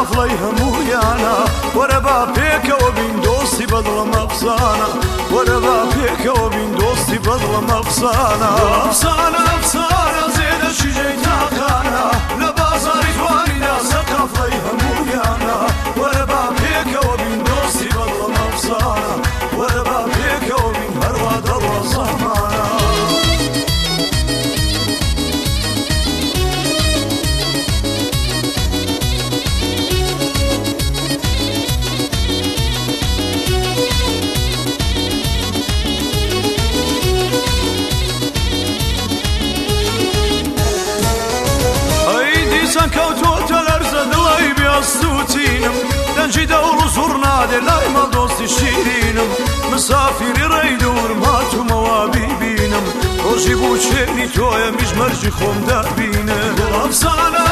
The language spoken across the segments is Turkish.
قافڵەی هەموویانە وەرە با پێکەوە بین دۆستی بەدڵە مەفزانە وەرە با پێکەوە بین دۆستی بەدڵە مەفزانە ئەفسانە ئەفسانە زێرە Çenci davul zurna de layma dosti şirinim Misafiri reydur matuma va bibinim Roji bu çeni köye mijmerci kom derbine Dolap sana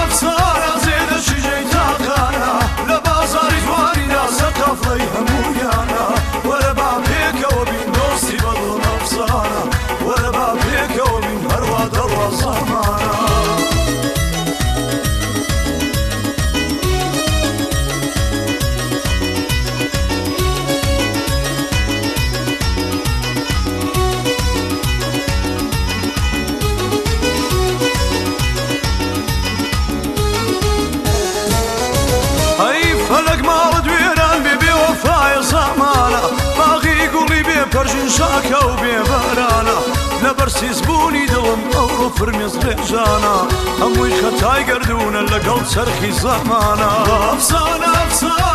لە بەرسیز بوونی دڵم ئەوڕۆ فرمێز ڕێژانە هەمووی خەتای گردونە لەگەڵ چرخی زەمانە ئەفسانە ئەفسانە